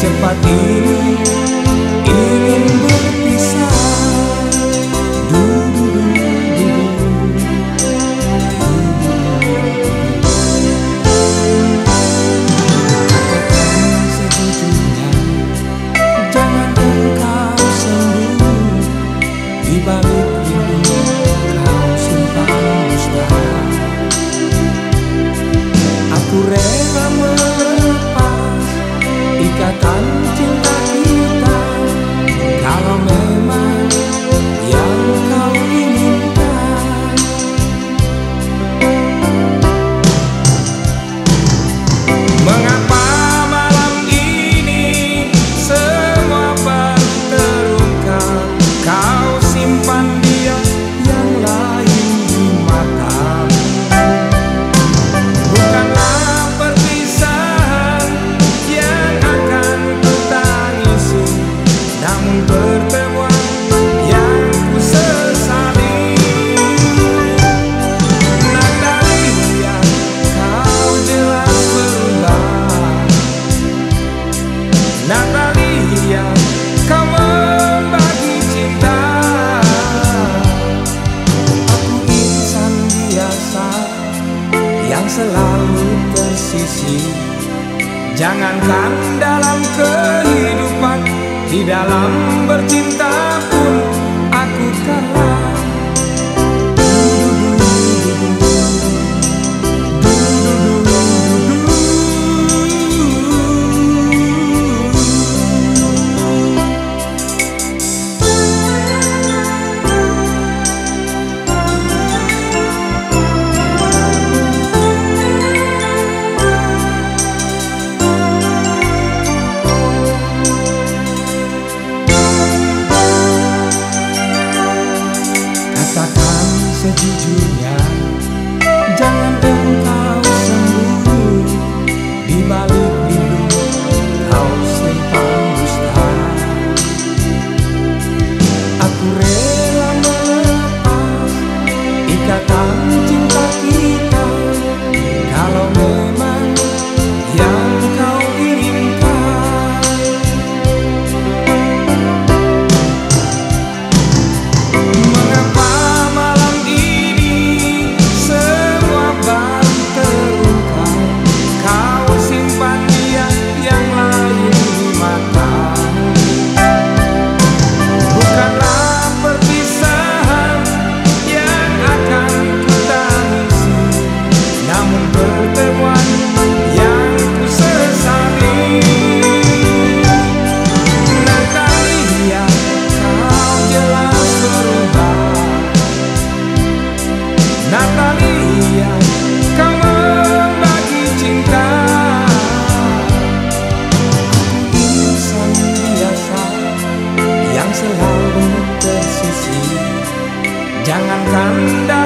chapati selalu tersisi, Jangankan dalam kehidupan Di dalam bercinta jangan sandal